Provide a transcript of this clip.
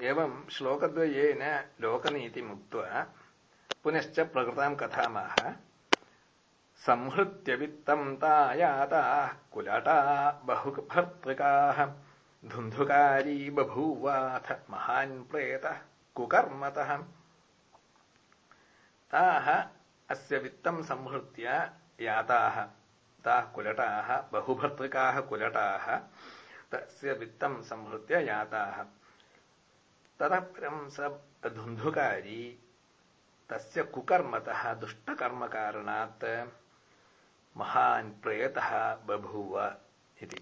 एवं श्लोकद्वयेन लोकनीतिम् उक्त्वा पुनश्च प्रकृतां कथामाह। संहृत्य वित्तम् तायाताः कुलटा बहुभर्तृकाः, धुन्धुकारी बभूवाथ महान् प्रेतः कुकर्मतः। ताः अस्य वित्तं संहृत्य याताः, ताः कुलटाः, बहुभर्तृकाः कुलटाः, तस्य वित्तं संहृत्य याताः। ततः परं स धुन्धुकारी तस्य कुकर्मतः दुष्टकर्मकारणात् महान् प्रेतः बभूव इति